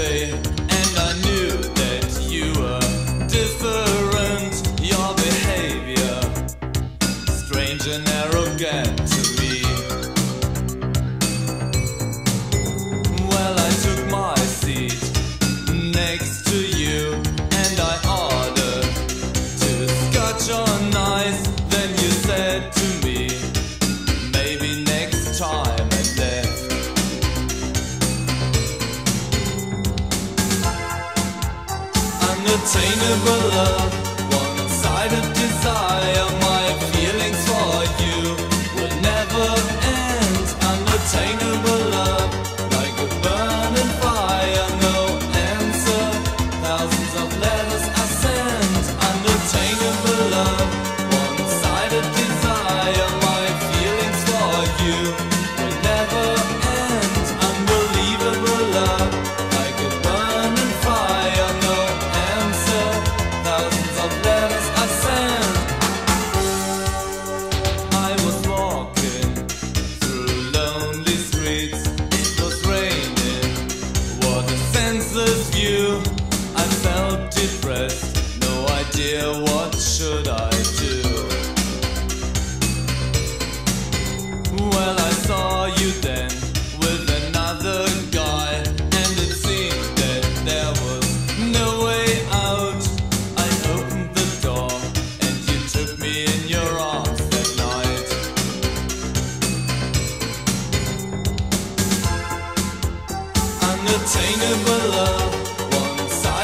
and I knew that you were different. Your behavior, strange and arrogant. unattainable love, one-sided desire. you, I felt depressed, no idea what should I do. Well, I saw you then with another guy, and it seemed that there was no way out. I opened the door, and you took me in your arms that night. Unattainable love.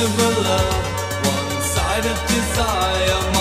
impossible love, one-sided desire.